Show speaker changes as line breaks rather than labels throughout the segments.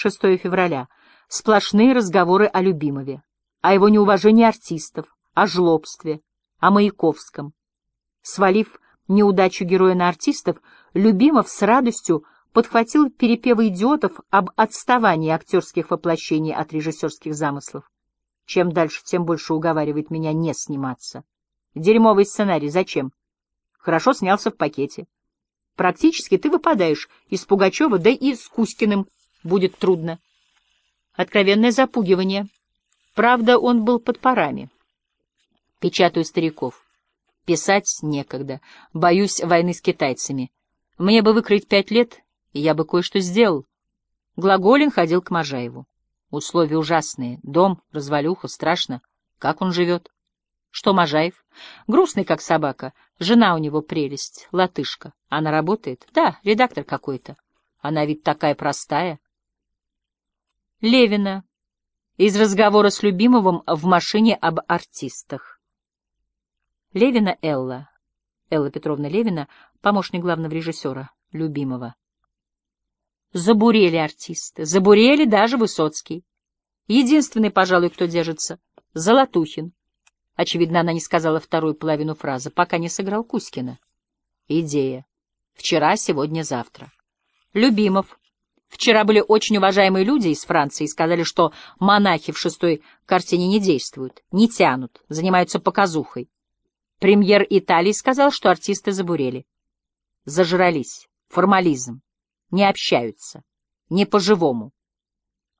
6 февраля. Сплошные разговоры о Любимове, о его неуважении артистов, о жлобстве, о Маяковском. Свалив неудачу героя на артистов, Любимов с радостью подхватил перепевы идиотов об отставании актерских воплощений от режиссерских замыслов. Чем дальше, тем больше уговаривает меня не сниматься. Дерьмовый сценарий зачем? Хорошо снялся в пакете. Практически ты выпадаешь из Пугачева, да и с Кузькиным будет трудно. Откровенное запугивание. Правда, он был под парами. Печатаю стариков. Писать некогда. Боюсь войны с китайцами. Мне бы выкроить пять лет, и я бы кое-что сделал. Глаголин ходил к Можаеву. Условия ужасные. Дом, развалюха, страшно. Как он живет? Что Можаев? Грустный, как собака. Жена у него прелесть, латышка. Она работает? Да, редактор какой-то. Она ведь такая простая. Левина. Из разговора с Любимовым в машине об артистах. Левина Элла. Элла Петровна Левина, помощник главного режиссера, Любимова. Забурели артисты, забурели даже Высоцкий. Единственный, пожалуй, кто держится — Золотухин. Очевидно, она не сказала вторую половину фразы, пока не сыграл Кузькина. Идея. Вчера, сегодня, завтра. Любимов. Вчера были очень уважаемые люди из Франции и сказали, что монахи в шестой картине не действуют, не тянут, занимаются показухой. Премьер Италии сказал, что артисты забурели. Зажрались. Формализм. Не общаются. Не по-живому.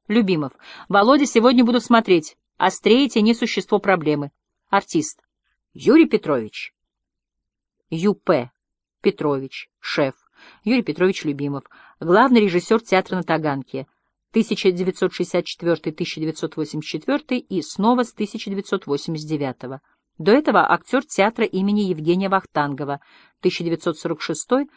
Любимов. Володя, сегодня буду смотреть. Острее тени существо проблемы. Артист. Юрий Петрович. Ю.П. Петрович. Шеф. Юрий Петрович Любимов. Главный режиссер театра на Таганке. 1964-1984 и снова с 1989 До этого актер театра имени Евгения Вахтангова. 1946-1963.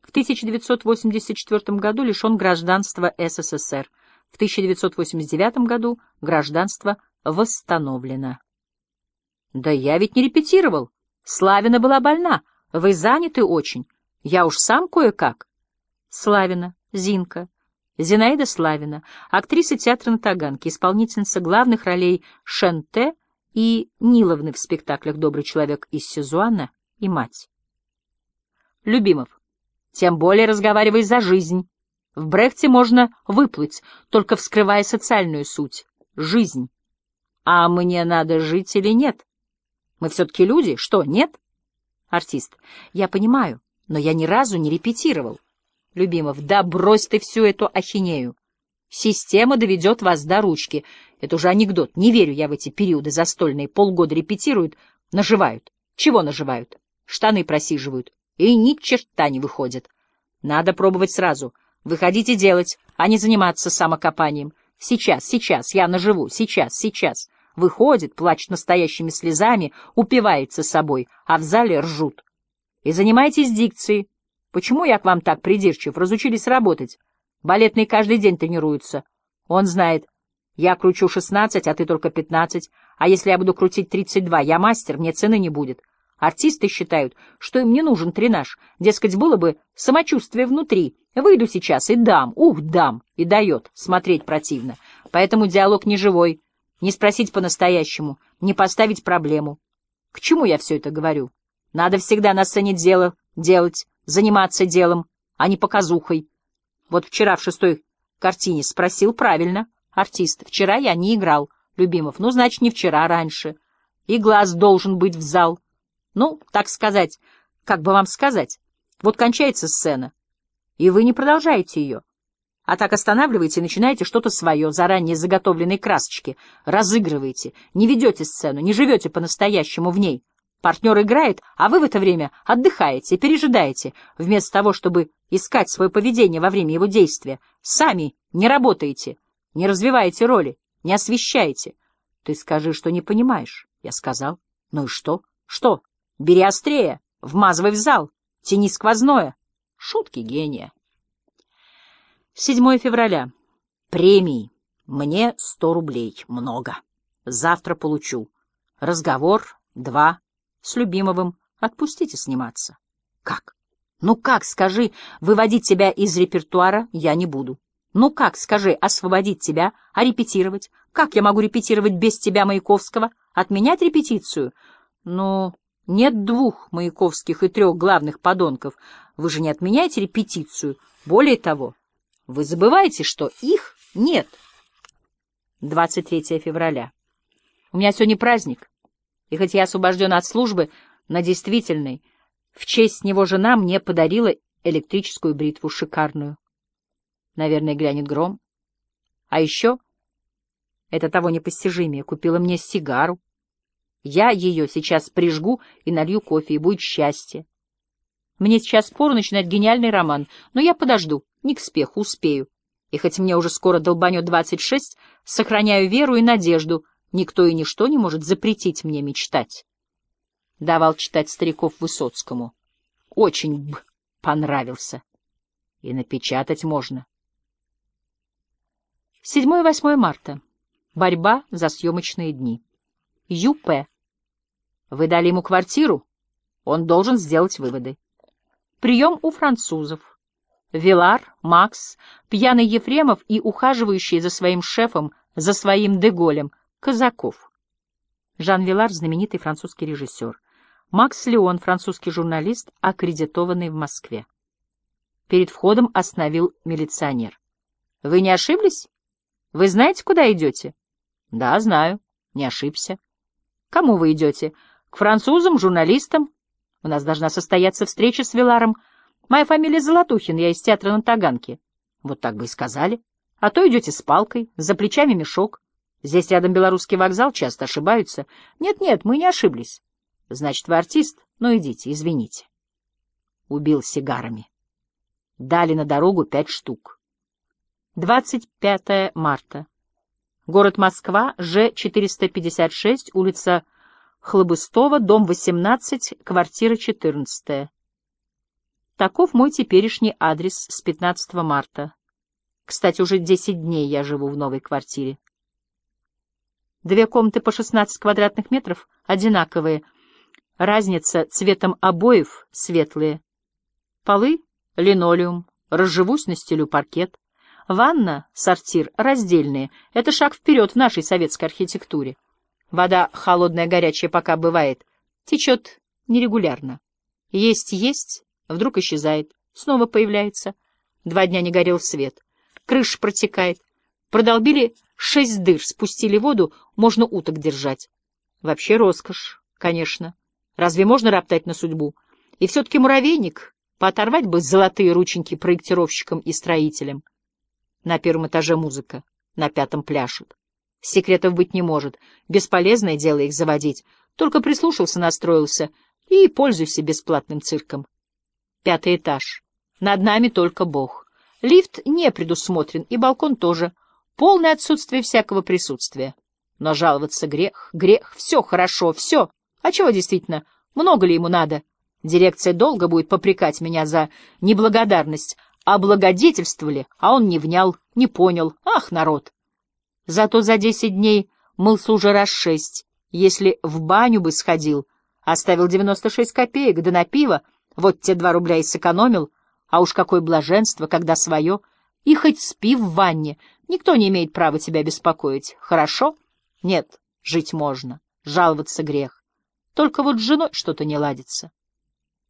В 1984 году лишен гражданства СССР. В 1989 году гражданство восстановлено. Да я ведь не репетировал. Славина была больна. Вы заняты очень. Я уж сам кое-как. Славина, Зинка. Зинаида Славина, актриса театра на Таганке, исполнительница главных ролей Шенте и Ниловны в спектаклях «Добрый человек» из Сезуана и «Мать». Любимов. Тем более разговаривай за жизнь. В Брехте можно выплыть, только вскрывая социальную суть — жизнь. А мне надо жить или нет? Мы все-таки люди, что, нет? Артист. Я понимаю, но я ни разу не репетировал. Любимов. Да брось ты всю эту ахинею. Система доведет вас до ручки. Это уже анекдот. Не верю я в эти периоды застольные. Полгода репетируют, наживают. Чего наживают? Штаны просиживают. И ни черта не выходит. Надо пробовать сразу. Выходите делать, а не заниматься самокопанием. Сейчас, сейчас, я наживу. Сейчас, сейчас выходит, плачет настоящими слезами, упивается собой, а в зале ржут. И занимайтесь дикцией. Почему я к вам так придирчив? Разучились работать. Балетные каждый день тренируются. Он знает. Я кручу шестнадцать, а ты только пятнадцать. А если я буду крутить тридцать два, я мастер, мне цены не будет. Артисты считают, что им не нужен тренаж. Дескать, было бы самочувствие внутри. Выйду сейчас и дам, ух, дам, и дает. Смотреть противно. Поэтому диалог не живой не спросить по-настоящему, не поставить проблему. К чему я все это говорю? Надо всегда на сцене дело делать, заниматься делом, а не показухой. Вот вчера в шестой картине спросил правильно артист. Вчера я не играл, Любимов. Ну, значит, не вчера, а раньше. И глаз должен быть в зал. Ну, так сказать, как бы вам сказать. Вот кончается сцена, и вы не продолжаете ее. А так останавливаете и начинаете что-то свое, заранее заготовленные красочки, разыгрываете, не ведете сцену, не живете по-настоящему в ней. Партнер играет, а вы в это время отдыхаете, пережидаете, вместо того, чтобы искать свое поведение во время его действия. Сами не работаете, не развиваете роли, не освещаете. Ты скажи, что не понимаешь. Я сказал. Ну и что? Что? Бери острее, вмазывай в зал, тяни сквозное. Шутки гения. 7 февраля. Премии. Мне сто рублей. Много. Завтра получу. Разговор. Два. С Любимовым. Отпустите сниматься. Как? Ну как, скажи, выводить тебя из репертуара я не буду. Ну как, скажи, освободить тебя, а репетировать? Как я могу репетировать без тебя, Маяковского? Отменять репетицию? Ну, нет двух Маяковских и трех главных подонков. Вы же не отменяете репетицию. Более того, вы забываете, что их нет. 23 февраля. У меня сегодня праздник. И хоть я освобожден от службы на действительной, в честь него жена мне подарила электрическую бритву шикарную. Наверное, глянет гром. А еще, это того непостижимее, купила мне сигару. Я ее сейчас прижгу и налью кофе, и будет счастье. Мне сейчас пору начинать гениальный роман, но я подожду, не к спеху, успею. И хоть мне уже скоро долбанет двадцать шесть, сохраняю веру и надежду, никто и ничто не может запретить мне мечтать. Давал читать стариков Высоцкому. Очень б понравился. И напечатать можно. 7-8 марта. Борьба за съемочные дни. Ю.П. Вы дали ему квартиру? Он должен сделать выводы. Прием у французов. Вилар, Макс, пьяный Ефремов и ухаживающий за своим шефом, за своим Деголем, Казаков. Жан Вилар — знаменитый французский режиссер. Макс Леон — французский журналист, аккредитованный в Москве. Перед входом остановил милиционер. — Вы не ошиблись? Вы знаете, куда идете? — Да, знаю. Не ошибся. — Кому вы идете? К французам, журналистам? У нас должна состояться встреча с Виларом. Моя фамилия Золотухин, я из театра на Таганке. Вот так бы и сказали. А то идете с палкой, за плечами мешок. Здесь рядом белорусский вокзал, часто ошибаются. Нет-нет, мы не ошиблись. Значит, вы артист? Ну, идите, извините. Убил сигарами. Дали на дорогу пять штук. 25 марта. Город Москва, Ж-456, улица Хлобыстова, дом 18, квартира 14. Таков мой теперешний адрес с 15 марта. Кстати, уже 10 дней я живу в новой квартире. Две комнаты по 16 квадратных метров, одинаковые. Разница цветом обоев светлые. Полы — линолеум, разживусь на стилю паркет. Ванна, сортир раздельные. Это шаг вперед в нашей советской архитектуре. Вода холодная, горячая пока бывает. Течет нерегулярно. Есть-есть, вдруг исчезает. Снова появляется. Два дня не горел свет. Крыша протекает. Продолбили шесть дыр, спустили воду, можно уток держать. Вообще роскошь, конечно. Разве можно роптать на судьбу? И все-таки муравейник, пооторвать бы золотые рученьки проектировщикам и строителям. На первом этаже музыка, на пятом пляшут. Секретов быть не может, бесполезное дело их заводить. Только прислушался, настроился и пользуйся бесплатным цирком. Пятый этаж. Над нами только Бог. Лифт не предусмотрен, и балкон тоже. Полное отсутствие всякого присутствия. Но жаловаться грех, грех, все хорошо, все. А чего действительно, много ли ему надо? Дирекция долго будет попрекать меня за неблагодарность, облагодетельствовали, а он не внял, не понял. Ах, народ! Зато за десять дней мылся уже раз шесть. Если в баню бы сходил, оставил девяносто шесть копеек, да на пиво, вот те два рубля и сэкономил. А уж какое блаженство, когда свое. И хоть спи в ванне, никто не имеет права тебя беспокоить. Хорошо? Нет, жить можно, жаловаться грех. Только вот с женой что-то не ладится.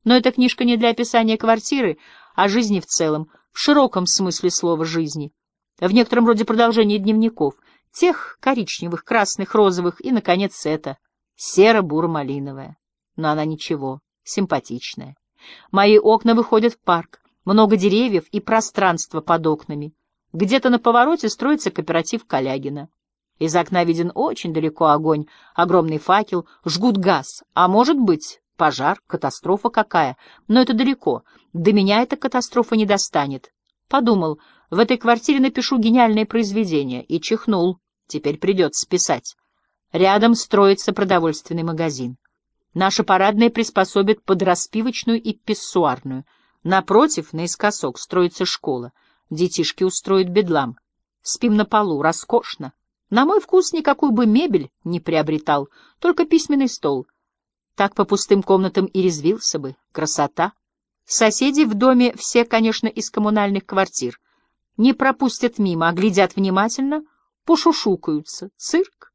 Но эта книжка не для описания квартиры, а жизни в целом, в широком смысле слова «жизни». В некотором роде продолжение дневников, тех коричневых, красных, розовых и, наконец, это, серо-буро-малиновая. Но она ничего, симпатичная. Мои окна выходят в парк, много деревьев и пространство под окнами. Где-то на повороте строится кооператив Калягина. Из окна виден очень далеко огонь, огромный факел, жгут газ, а может быть Пожар, катастрофа какая. Но это далеко. До меня эта катастрофа не достанет. Подумал, в этой квартире напишу гениальное произведение. И чихнул. Теперь придется писать. Рядом строится продовольственный магазин. Наша парадная приспособит под распивочную и писсуарную. Напротив, наискосок, строится школа. Детишки устроят бедлам. Спим на полу, роскошно. На мой вкус никакую бы мебель не приобретал, только письменный стол — так по пустым комнатам и резвился бы. Красота. Соседи в доме все, конечно, из коммунальных квартир. Не пропустят мимо, а глядят внимательно, пошушукаются. Цирк.